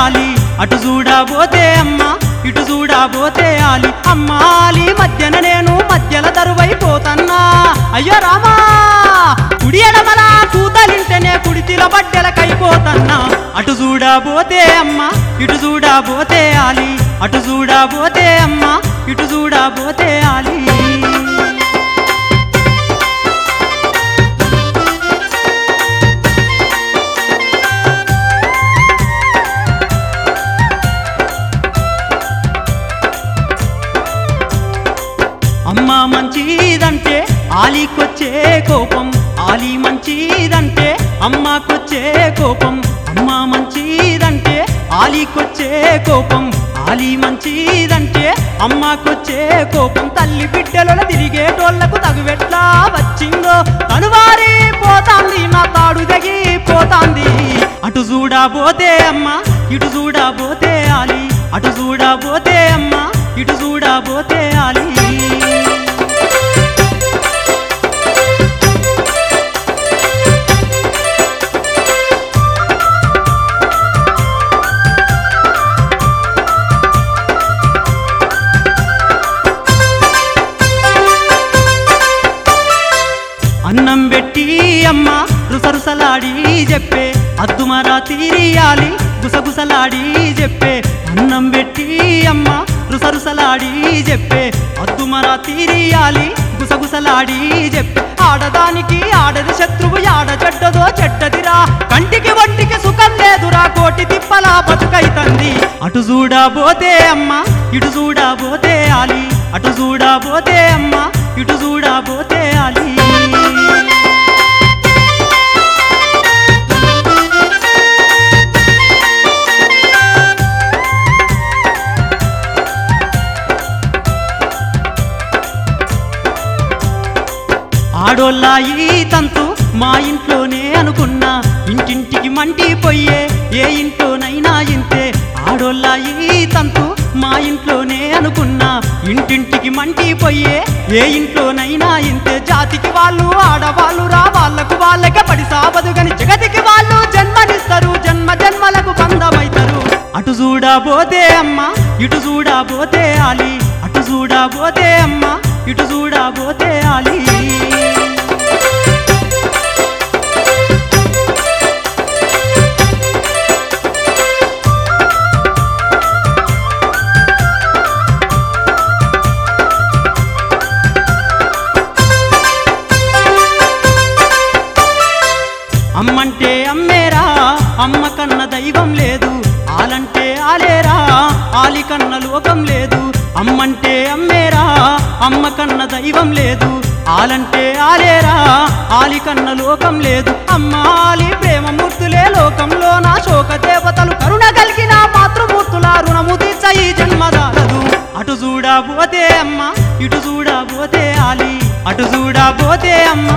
ఆలి. అటు చూడబోతే అమ్మ ఇటు చూడబోతే ఆలి. అమ్మ ఆలి మధ్యన నేను మధ్యల దరువైపోతన్నా అయ్యో రామా కుడి ఎడమల కూతలింటేనే కుడితిల బడ్డెలకైపోతన్నా అటు చూడబోతే అమ్మ ఇటు చూడబోతే ఆలి. అటు చూడబోతే అమ్మ ఇటు చూడబోతే ఆలి. ఆలీకొచ్చే కోపం ఆలి మంచిదంటే అమ్మకొచ్చే కోపం అమ్మ మంచిదంటే ఆలీకొచ్చే కోపం ఆలి మంచిదంటే అమ్మకొచ్చే కోపం. తల్లి బిడ్డలలో తిరిగేటోళ్ళకు తగువెట్లా వచ్చిందో? తనువారి పోతాంది నా తాడు దగి పోతాంది. అటు చూడబోతే అమ్మ ఇటు చూడబోతే ఆలి. అటు చూడబోతే అమ్మ ఇటు చూడబోతే ఆలి. పెట్టి అమ్మ రుసరుసలాడి చెప్పే అద్దుమరా తీరియాలి గుసగుసలాడి చెప్పే అన్నం పెట్టి అమ్మ రుసరుసలాడి చెప్పే అద్దుమరా తీరియాలి గుసగుసలాడి చెప్పే ఆడదానికి ఆడది శత్రువు ఆడ చెడ్డదో చెడ్డదిరా. కంటికి వంటికి సుఖం లేదురా కోటి తిప్పలా బతుకైతంది అటు చూడబోతే అమ్మ ఇటు చూడబోతే ఆలి. అటు చూడబోతే అమ్మ ఇటు చూడబోతే ఆలి. ఆడోళ్ళ ఈ తంతు మా ఇంట్లోనే అనుకున్నా. ఇంటింటికి మంటి పోయే ఏ ఇంట్లోనైనా ఇంతే. ఆడోళ్ళ ఈ తంతు మా ఇంట్లోనే అనుకున్నా. ఇంటింటికి మంటి పోయే ఏ ఇంట్లోనైనా ఇంతే. జాతికి వాళ్ళు ఆడవాళ్ళు రా వాళ్ళకు వాళ్ళకే పడి సావదు గని జగతికి వాళ్ళు జన్మనిస్తారు. జన్మ జన్మలకు బంధమైతారు. అటు చూడబోతే అమ్మ ఇటు చూడబోతే ఆలి. అటు చూడబోతే అమ్మ ఇటు చూడబోతే అమ్మంటే అమ్మేరా అమ్మ కన్న దైవం లేదు ఆలంటే ఆలేరా ఆలి కన్న లోకం లేదు అమ్మంటే అమ్మేరా అమ్మ కన్న దైవం లేదు ఆలంటే ఆలేరా ఆలి కన్న లోకం లేదు అమ్మ ఆలి ప్రేమ మూర్తులే లోకంలో నా శోక దేవతలు. కరుణ కలిగిన మాతృమూర్తుల రుణము తీర్చ ఈ జన్మదాలదు అటు చూడబోతే అమ్మ ఇటు చూడబోతే ఆలి అటు చూడబోతే అమ్మ